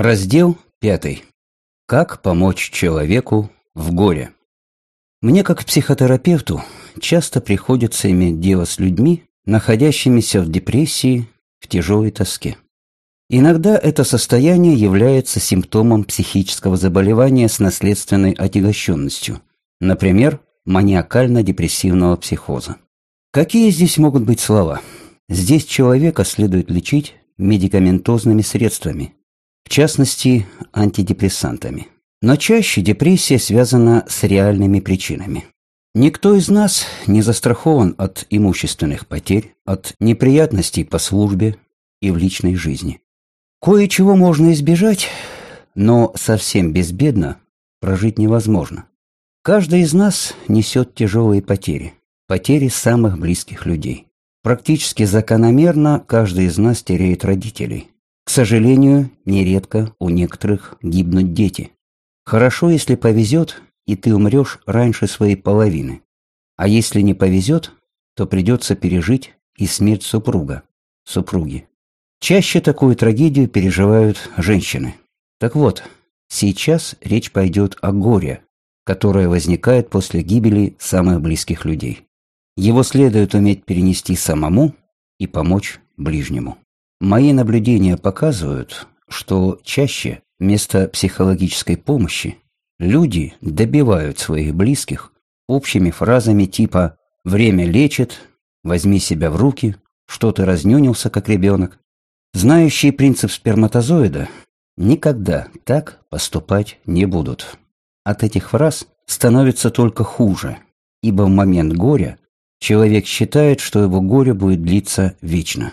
Раздел пятый. Как помочь человеку в горе? Мне, как психотерапевту, часто приходится иметь дело с людьми, находящимися в депрессии, в тяжелой тоске. Иногда это состояние является симптомом психического заболевания с наследственной отягощенностью, например, маниакально-депрессивного психоза. Какие здесь могут быть слова? Здесь человека следует лечить медикаментозными средствами, в частности, антидепрессантами. Но чаще депрессия связана с реальными причинами. Никто из нас не застрахован от имущественных потерь, от неприятностей по службе и в личной жизни. Кое-чего можно избежать, но совсем безбедно прожить невозможно. Каждый из нас несет тяжелые потери, потери самых близких людей. Практически закономерно каждый из нас теряет родителей. К сожалению, нередко у некоторых гибнут дети. Хорошо, если повезет, и ты умрешь раньше своей половины. А если не повезет, то придется пережить и смерть супруга, супруги. Чаще такую трагедию переживают женщины. Так вот, сейчас речь пойдет о горе, которое возникает после гибели самых близких людей. Его следует уметь перенести самому и помочь ближнему. Мои наблюдения показывают, что чаще Вместо психологической помощи люди добивают своих близких общими фразами типа «время лечит», «возьми себя в руки», «что ты разнюнился, как ребенок». Знающие принцип сперматозоида никогда так поступать не будут. От этих фраз становится только хуже, ибо в момент горя человек считает, что его горе будет длиться вечно.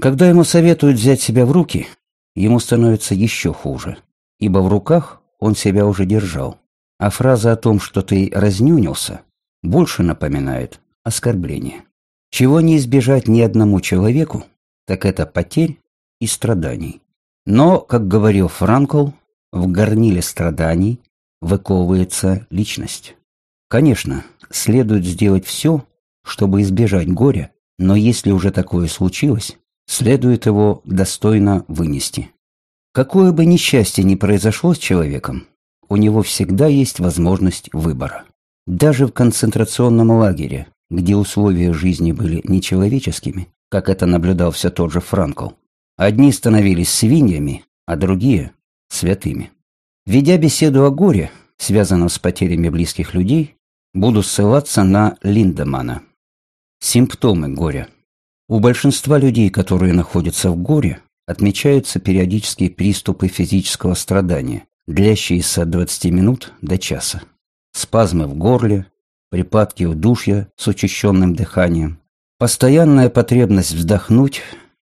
Когда ему советуют взять себя в руки – ему становится еще хуже, ибо в руках он себя уже держал. А фраза о том, что ты разнюнился, больше напоминает оскорбление. Чего не избежать ни одному человеку, так это потерь и страданий. Но, как говорил Франкл, в горниле страданий выковывается личность. Конечно, следует сделать все, чтобы избежать горя, но если уже такое случилось, следует его достойно вынести. Какое бы несчастье ни произошло с человеком, у него всегда есть возможность выбора. Даже в концентрационном лагере, где условия жизни были нечеловеческими, как это наблюдал все тот же Франкл, одни становились свиньями, а другие – святыми. Ведя беседу о горе, связанном с потерями близких людей, буду ссылаться на Линдемана. Симптомы горя – у большинства людей, которые находятся в горе, отмечаются периодические приступы физического страдания, длящиеся от 20 минут до часа. Спазмы в горле, припадки удушья с учащенным дыханием, постоянная потребность вздохнуть,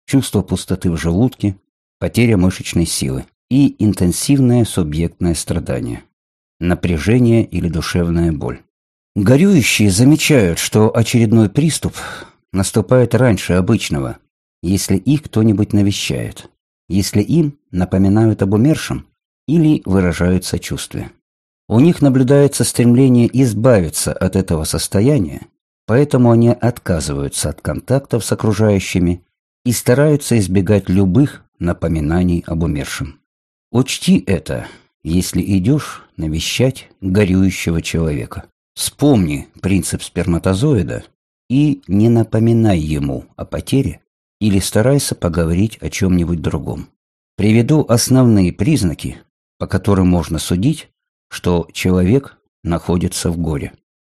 чувство пустоты в желудке, потеря мышечной силы и интенсивное субъектное страдание, напряжение или душевная боль. Горюющие замечают, что очередной приступ наступает раньше обычного, если их кто-нибудь навещает, если им напоминают об умершем или выражают сочувствие. У них наблюдается стремление избавиться от этого состояния, поэтому они отказываются от контактов с окружающими и стараются избегать любых напоминаний об умершем. Учти это, если идешь навещать горюющего человека. Вспомни принцип сперматозоида и не напоминай ему о потере или старайся поговорить о чем-нибудь другом. Приведу основные признаки, по которым можно судить, что человек находится в горе.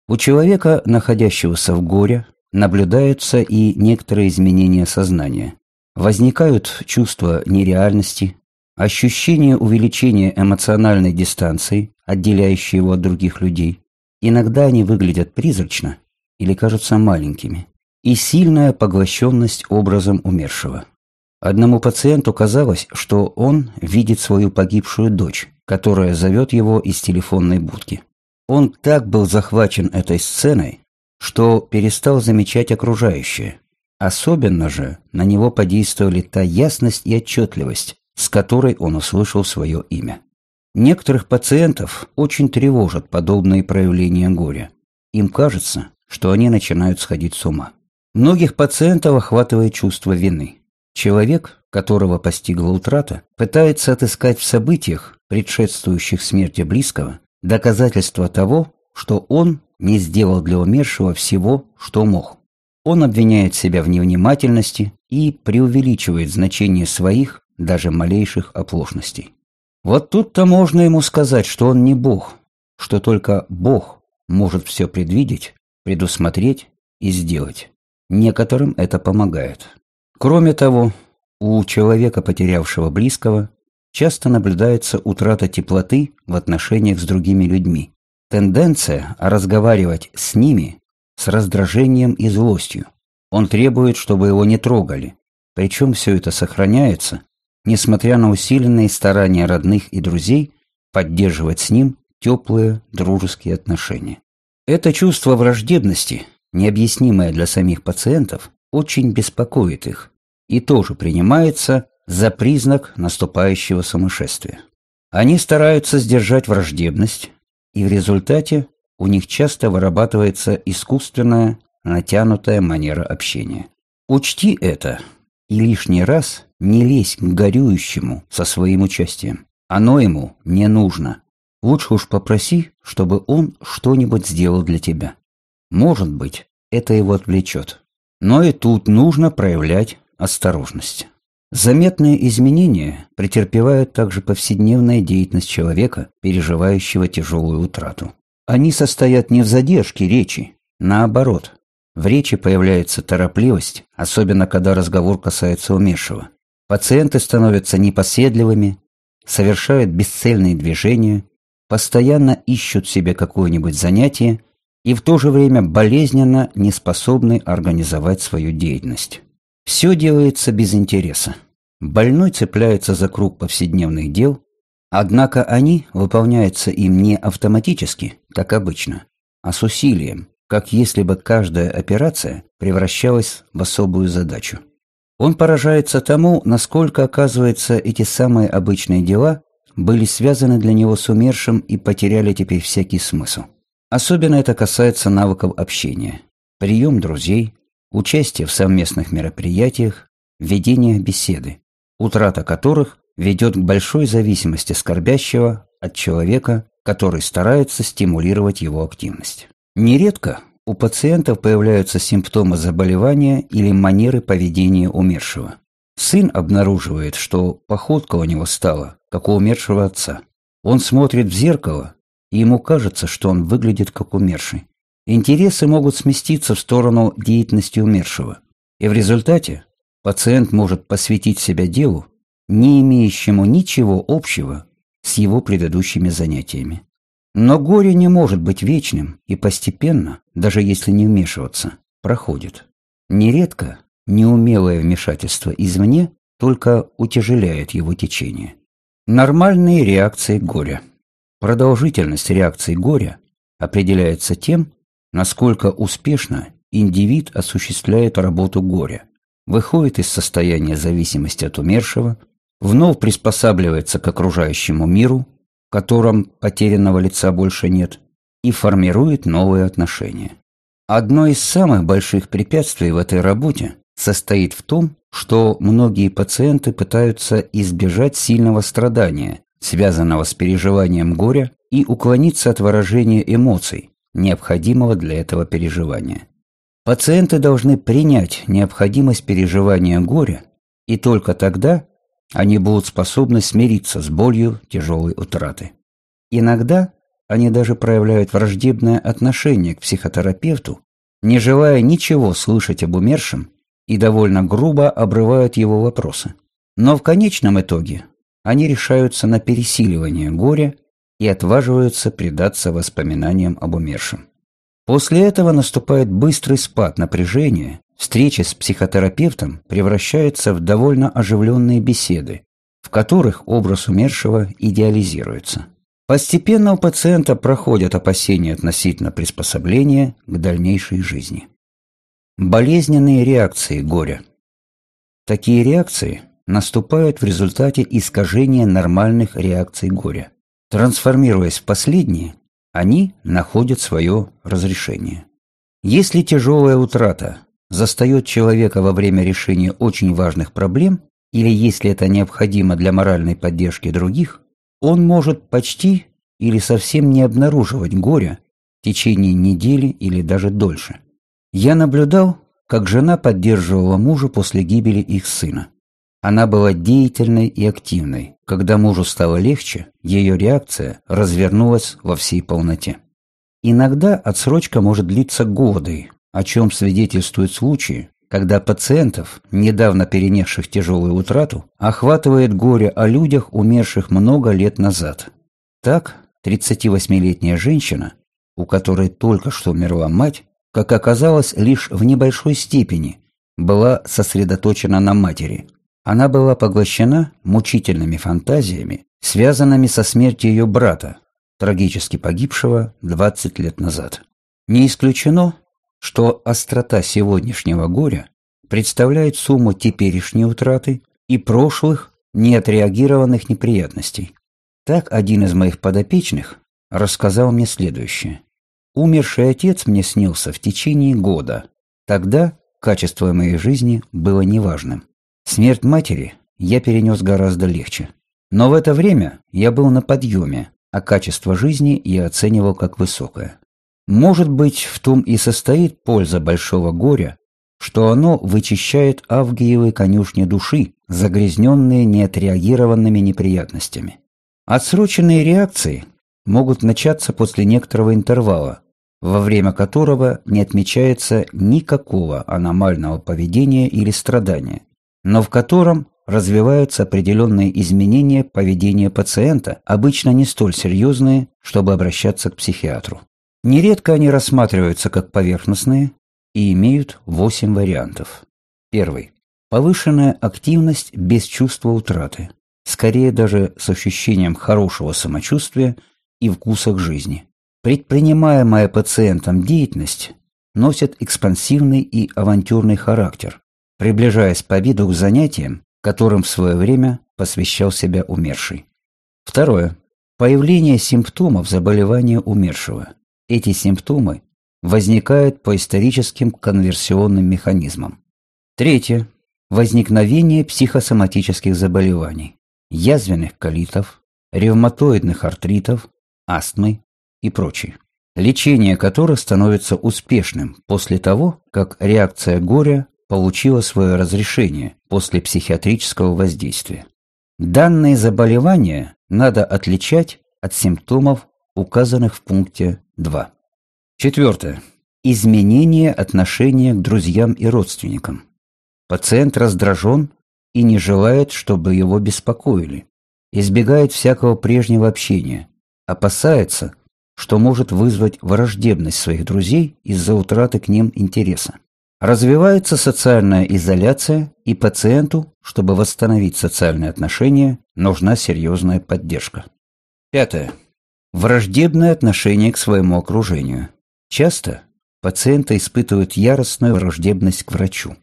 У человека, находящегося в горе, наблюдаются и некоторые изменения сознания. Возникают чувства нереальности, ощущение увеличения эмоциональной дистанции, отделяющей его от других людей. Иногда они выглядят призрачно, или кажутся маленькими, и сильная поглощенность образом умершего. Одному пациенту казалось, что он видит свою погибшую дочь, которая зовет его из телефонной будки. Он так был захвачен этой сценой, что перестал замечать окружающее. Особенно же на него подействовали та ясность и отчетливость, с которой он услышал свое имя. Некоторых пациентов очень тревожат подобные проявления горя. Им кажется, что они начинают сходить с ума. Многих пациентов охватывает чувство вины. Человек, которого постигла утрата, пытается отыскать в событиях, предшествующих смерти близкого, доказательства того, что он не сделал для умершего всего, что мог. Он обвиняет себя в невнимательности и преувеличивает значение своих, даже малейших оплошностей. Вот тут-то можно ему сказать, что он не Бог, что только Бог может все предвидеть, предусмотреть и сделать. Некоторым это помогает. Кроме того, у человека, потерявшего близкого, часто наблюдается утрата теплоты в отношениях с другими людьми. Тенденция разговаривать с ними с раздражением и злостью. Он требует, чтобы его не трогали. Причем все это сохраняется, несмотря на усиленные старания родных и друзей поддерживать с ним теплые дружеские отношения. Это чувство враждебности, необъяснимое для самих пациентов, очень беспокоит их и тоже принимается за признак наступающего сумасшествия. Они стараются сдержать враждебность, и в результате у них часто вырабатывается искусственная, натянутая манера общения. Учти это и лишний раз не лезь к горюющему со своим участием. Оно ему не нужно. Лучше уж попроси, чтобы он что-нибудь сделал для тебя. Может быть, это его отвлечет. Но и тут нужно проявлять осторожность. Заметные изменения претерпевают также повседневная деятельность человека, переживающего тяжелую утрату. Они состоят не в задержке речи, наоборот. В речи появляется торопливость, особенно когда разговор касается умершего. Пациенты становятся непоседливыми, совершают бесцельные движения, постоянно ищут себе какое-нибудь занятие и в то же время болезненно не способны организовать свою деятельность. Все делается без интереса. Больной цепляется за круг повседневных дел, однако они выполняются им не автоматически, как обычно, а с усилием, как если бы каждая операция превращалась в особую задачу. Он поражается тому, насколько, оказывается, эти самые обычные дела были связаны для него с умершим и потеряли теперь всякий смысл. Особенно это касается навыков общения, прием друзей, участие в совместных мероприятиях, ведение беседы, утрата которых ведет к большой зависимости скорбящего от человека, который старается стимулировать его активность. Нередко у пациентов появляются симптомы заболевания или манеры поведения умершего. Сын обнаруживает, что походка у него стала, как у умершего отца. Он смотрит в зеркало, и ему кажется, что он выглядит как умерший. Интересы могут сместиться в сторону деятельности умершего, и в результате пациент может посвятить себя делу, не имеющему ничего общего с его предыдущими занятиями. Но горе не может быть вечным и постепенно, даже если не вмешиваться, проходит. Нередко неумелое вмешательство извне только утяжеляет его течение. Нормальные реакции горя. Продолжительность реакции горя определяется тем, насколько успешно индивид осуществляет работу горя, выходит из состояния зависимости от умершего, вновь приспосабливается к окружающему миру, в котором потерянного лица больше нет, и формирует новые отношения. Одно из самых больших препятствий в этой работе состоит в том, что многие пациенты пытаются избежать сильного страдания, связанного с переживанием горя, и уклониться от выражения эмоций, необходимого для этого переживания. Пациенты должны принять необходимость переживания горя, и только тогда они будут способны смириться с болью тяжелой утраты. Иногда они даже проявляют враждебное отношение к психотерапевту, не желая ничего слышать об умершем и довольно грубо обрывают его вопросы. Но в конечном итоге они решаются на пересиливание горя и отваживаются предаться воспоминаниям об умершем. После этого наступает быстрый спад напряжения, встречи с психотерапевтом превращаются в довольно оживленные беседы, в которых образ умершего идеализируется. Постепенно у пациента проходят опасения относительно приспособления к дальнейшей жизни. Болезненные реакции горя. Такие реакции наступают в результате искажения нормальных реакций горя. Трансформируясь в последние, они находят свое разрешение. Если тяжелая утрата застает человека во время решения очень важных проблем или если это необходимо для моральной поддержки других, он может почти или совсем не обнаруживать горя в течение недели или даже дольше. Я наблюдал, как жена поддерживала мужа после гибели их сына. Она была деятельной и активной. Когда мужу стало легче, ее реакция развернулась во всей полноте. Иногда отсрочка может длиться годы, о чем свидетельствуют случаи, когда пациентов, недавно перенесших тяжелую утрату, охватывает горе о людях, умерших много лет назад. Так, 38-летняя женщина, у которой только что умерла мать, как оказалось, лишь в небольшой степени была сосредоточена на матери. Она была поглощена мучительными фантазиями, связанными со смертью ее брата, трагически погибшего 20 лет назад. Не исключено, что острота сегодняшнего горя представляет сумму теперешней утраты и прошлых неотреагированных неприятностей. Так один из моих подопечных рассказал мне следующее. Умерший отец мне снился в течение года. Тогда качество моей жизни было неважным. Смерть матери я перенес гораздо легче. Но в это время я был на подъеме, а качество жизни я оценивал как высокое. Может быть, в том и состоит польза большого горя, что оно вычищает авгиевы конюшни души, загрязненные неотреагированными неприятностями. Отсроченные реакции могут начаться после некоторого интервала, во время которого не отмечается никакого аномального поведения или страдания, но в котором развиваются определенные изменения поведения пациента, обычно не столь серьезные, чтобы обращаться к психиатру. Нередко они рассматриваются как поверхностные и имеют 8 вариантов. Первый. Повышенная активность без чувства утраты, скорее даже с ощущением хорошего самочувствия и вкуса к жизни. Предпринимаемая пациентом деятельность носит экспансивный и авантюрный характер, приближаясь по виду к занятиям, которым в свое время посвящал себя умерший. Второе. Появление симптомов заболевания умершего. Эти симптомы возникают по историческим конверсионным механизмам. Третье. Возникновение психосоматических заболеваний, язвенных колитов, ревматоидных артритов, астмы и прочее, лечение которых становится успешным после того, как реакция горя получила свое разрешение после психиатрического воздействия. Данные заболевания надо отличать от симптомов, указанных в пункте 2. Четвертое. Изменение отношения к друзьям и родственникам. Пациент раздражен и не желает, чтобы его беспокоили. Избегает всякого прежнего общения. Опасается, что может вызвать враждебность своих друзей из-за утраты к ним интереса. Развивается социальная изоляция, и пациенту, чтобы восстановить социальные отношения, нужна серьезная поддержка. Пятое. Враждебное отношение к своему окружению. Часто пациенты испытывают яростную враждебность к врачу.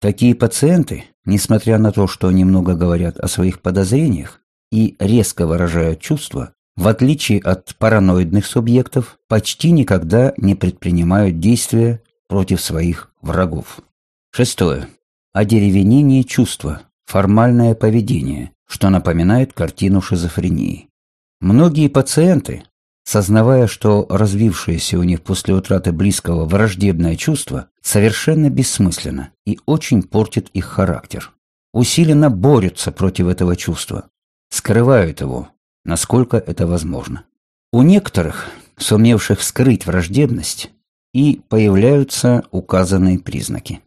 Такие пациенты, несмотря на то, что немного говорят о своих подозрениях и резко выражают чувства, в отличие от параноидных субъектов, почти никогда не предпринимают действия против своих врагов. Шестое. Одеревенение чувства, формальное поведение, что напоминает картину шизофрении. Многие пациенты, сознавая, что развившееся у них после утраты близкого враждебное чувство совершенно бессмысленно и очень портит их характер, усиленно борются против этого чувства, скрывают его, насколько это возможно. У некоторых, сумевших скрыть враждебность, и появляются указанные признаки.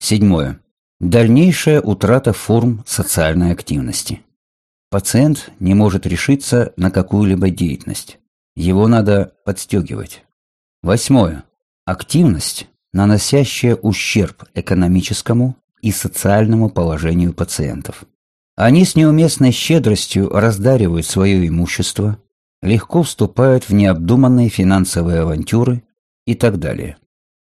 Седьмое. Дальнейшая утрата форм социальной активности. Пациент не может решиться на какую-либо деятельность. Его надо подстегивать. Восьмое. Активность, наносящая ущерб экономическому и социальному положению пациентов. Они с неуместной щедростью раздаривают свое имущество, легко вступают в необдуманные финансовые авантюры и так далее.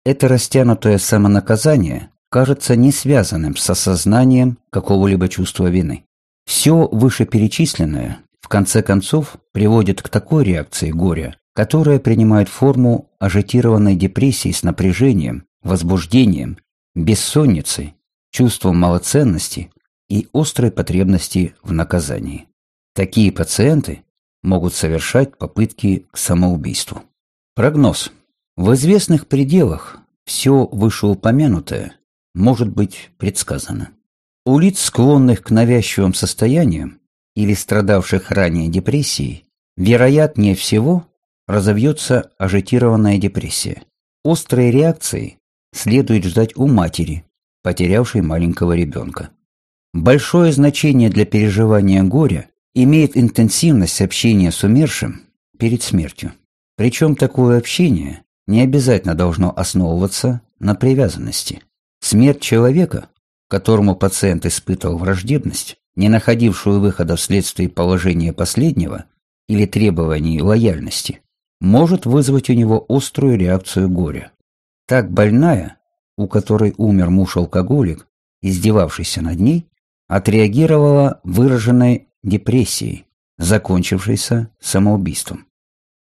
Это растянутое самонаказание кажется не связанным с осознанием какого-либо чувства вины. Все вышеперечисленное, в конце концов, приводит к такой реакции горя, которая принимает форму ажитированной депрессии с напряжением, возбуждением, бессонницей, чувством малоценности и острой потребности в наказании. Такие пациенты могут совершать попытки к самоубийству. Прогноз. В известных пределах все вышеупомянутое может быть предсказано. У лиц, склонных к навязчивым состояниям или страдавших ранее депрессией, вероятнее всего разовьется ажитированная депрессия. Острые реакции следует ждать у матери, потерявшей маленького ребенка. Большое значение для переживания горя имеет интенсивность общения с умершим перед смертью. Причем такое общение не обязательно должно основываться на привязанности. Смерть человека, которому пациент испытывал враждебность, не находившую выхода вследствие положения последнего или требований лояльности, может вызвать у него острую реакцию горя. Так больная, у которой умер муж-алкоголик, издевавшийся над ней, отреагировала выраженной депрессией, закончившейся самоубийством.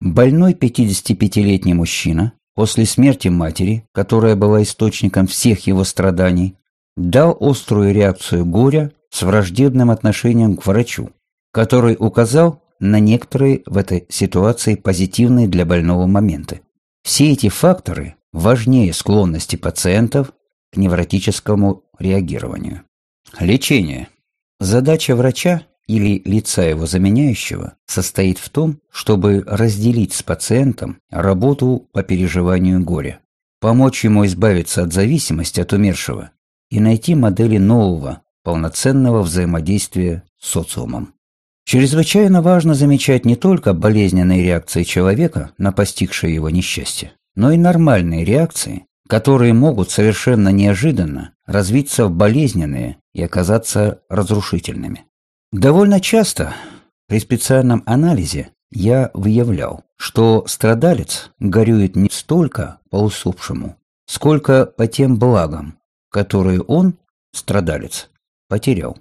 Больной 55-летний мужчина после смерти матери, которая была источником всех его страданий, дал острую реакцию горя с враждебным отношением к врачу, который указал на некоторые в этой ситуации позитивные для больного моменты. Все эти факторы важнее склонности пациентов к невротическому реагированию. Лечение. Задача врача или лица его заменяющего состоит в том, чтобы разделить с пациентом работу по переживанию горя, помочь ему избавиться от зависимости от умершего и найти модели нового, полноценного взаимодействия с социумом. Чрезвычайно важно замечать не только болезненные реакции человека на постигшее его несчастье, но и нормальные реакции, которые могут совершенно неожиданно развиться в болезненные и оказаться разрушительными. Довольно часто при специальном анализе я выявлял, что страдалец горюет не столько по усопшему, сколько по тем благам, которые он, страдалец, потерял.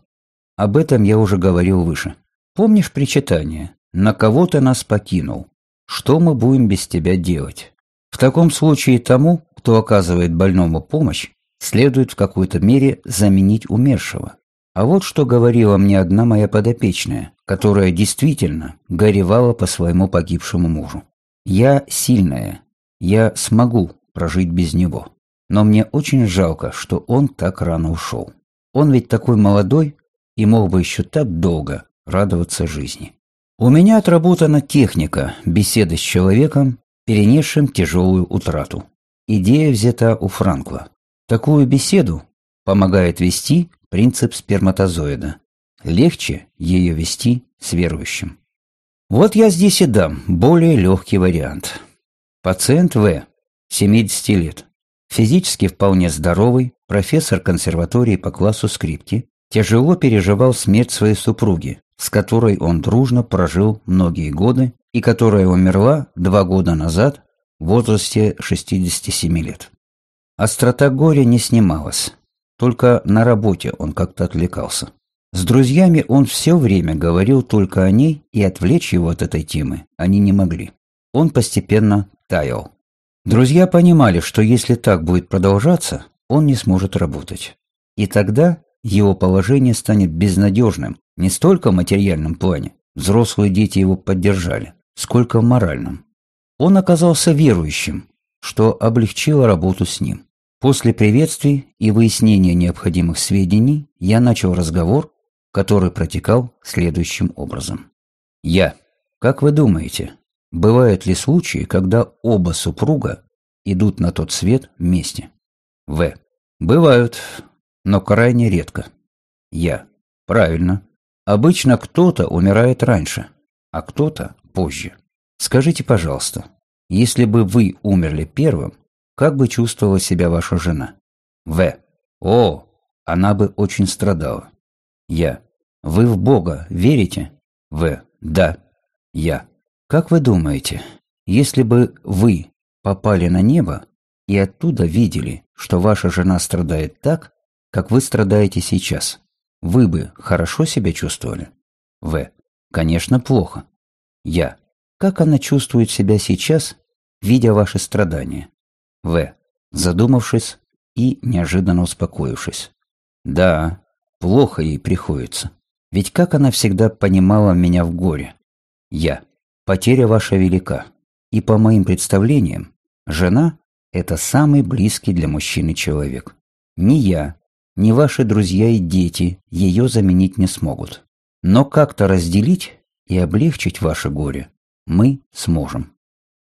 Об этом я уже говорил выше. Помнишь причитание «На кого ты нас покинул? Что мы будем без тебя делать?» В таком случае тому, кто оказывает больному помощь, следует в какой-то мере заменить умершего. А вот что говорила мне одна моя подопечная, которая действительно горевала по своему погибшему мужу. «Я сильная, я смогу прожить без него, но мне очень жалко, что он так рано ушел. Он ведь такой молодой и мог бы еще так долго радоваться жизни». У меня отработана техника беседы с человеком, перенесшим тяжелую утрату. Идея взята у Франкла. Такую беседу помогает вести принцип сперматозоида. Легче ее вести с верующим. Вот я здесь и дам более легкий вариант. Пациент В, 70 лет, физически вполне здоровый, профессор консерватории по классу скрипки, тяжело переживал смерть своей супруги, с которой он дружно прожил многие годы и которая умерла два года назад в возрасте 67 лет. Острота горя не снималась, только на работе он как-то отвлекался. С друзьями он все время говорил только о ней, и отвлечь его от этой темы они не могли. Он постепенно таял. Друзья понимали, что если так будет продолжаться, он не сможет работать. И тогда его положение станет безнадежным не столько в материальном плане, взрослые дети его поддержали, сколько в моральном. Он оказался верующим, что облегчило работу с ним. После приветствий и выяснения необходимых сведений я начал разговор, который протекал следующим образом. Я. Как вы думаете, бывают ли случаи, когда оба супруга идут на тот свет вместе? В. Бывают, но крайне редко. Я. Правильно. Обычно кто-то умирает раньше, а кто-то позже. Скажите, пожалуйста, если бы вы умерли первым, как бы чувствовала себя ваша жена? В. О, она бы очень страдала. Я. Вы в Бога верите? В. Да. Я. Как вы думаете, если бы вы попали на небо и оттуда видели, что ваша жена страдает так, как вы страдаете сейчас, вы бы хорошо себя чувствовали? В. Конечно, плохо. Я. Как она чувствует себя сейчас, видя ваши страдания? В. Задумавшись и неожиданно успокоившись. Да, плохо ей приходится. Ведь как она всегда понимала меня в горе? Я. Потеря ваша велика. И по моим представлениям, жена – это самый близкий для мужчины человек. Ни я, ни ваши друзья и дети ее заменить не смогут. Но как-то разделить и облегчить ваше горе мы сможем.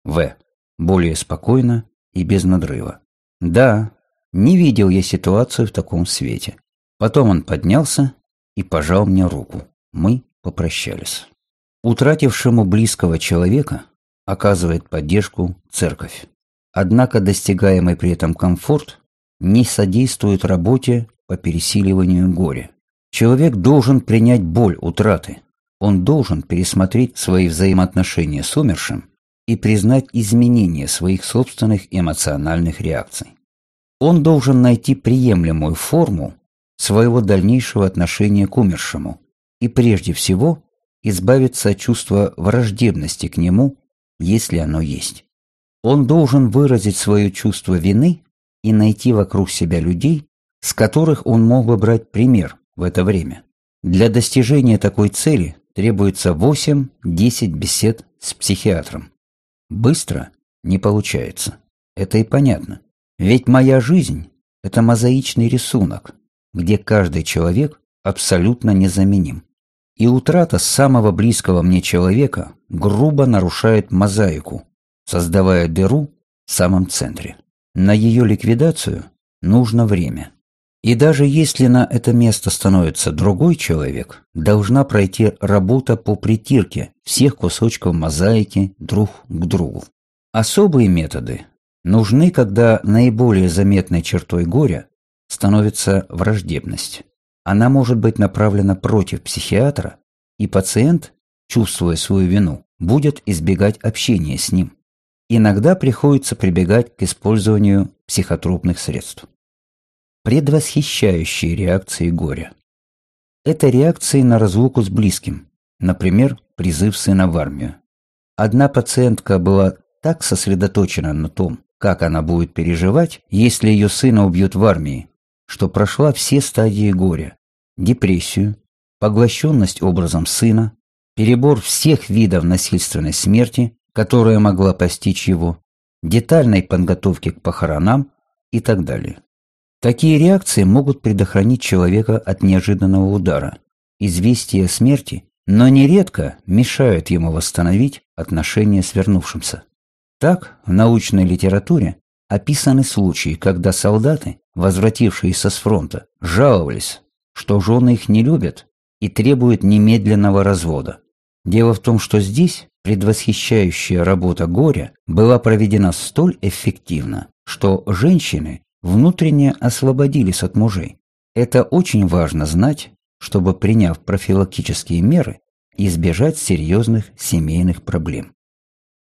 В. Более спокойно и без надрыва. Да, не видел я ситуацию в таком свете. Потом он поднялся и пожал мне руку. Мы попрощались. Утратившему близкого человека оказывает поддержку церковь. Однако достигаемый при этом комфорт не содействует работе по пересиливанию горя. Человек должен принять боль утраты. Он должен пересмотреть свои взаимоотношения с умершим и признать изменения своих собственных эмоциональных реакций. Он должен найти приемлемую форму своего дальнейшего отношения к умершему и прежде всего избавиться от чувства враждебности к нему, если оно есть. Он должен выразить свое чувство вины и найти вокруг себя людей, с которых он мог бы брать пример в это время. Для достижения такой цели требуется 8-10 бесед с психиатром. Быстро не получается. Это и понятно. Ведь моя жизнь – это мозаичный рисунок, где каждый человек абсолютно незаменим. И утрата самого близкого мне человека грубо нарушает мозаику, создавая дыру в самом центре. На ее ликвидацию нужно время. И даже если на это место становится другой человек, должна пройти работа по притирке всех кусочков мозаики друг к другу. Особые методы нужны, когда наиболее заметной чертой горя становится враждебность. Она может быть направлена против психиатра, и пациент, чувствуя свою вину, будет избегать общения с ним. Иногда приходится прибегать к использованию психотропных средств. Предвосхищающие реакции горя. Это реакции на разлуку с близким, например, призыв сына в армию. Одна пациентка была так сосредоточена на том, как она будет переживать, если ее сына убьют в армии, что прошла все стадии горя – депрессию, поглощенность образом сына, перебор всех видов насильственной смерти, которая могла постичь его, детальной подготовки к похоронам и так далее. Такие реакции могут предохранить человека от неожиданного удара, известия о смерти, но нередко мешают ему восстановить отношения с вернувшимся. Так, в научной литературе описаны случаи, когда солдаты, возвратившиеся с фронта, жаловались, что жены их не любят и требуют немедленного развода. Дело в том, что здесь предвосхищающая работа горя была проведена столь эффективно, что женщины внутренне освободились от мужей. Это очень важно знать, чтобы, приняв профилактические меры, избежать серьезных семейных проблем.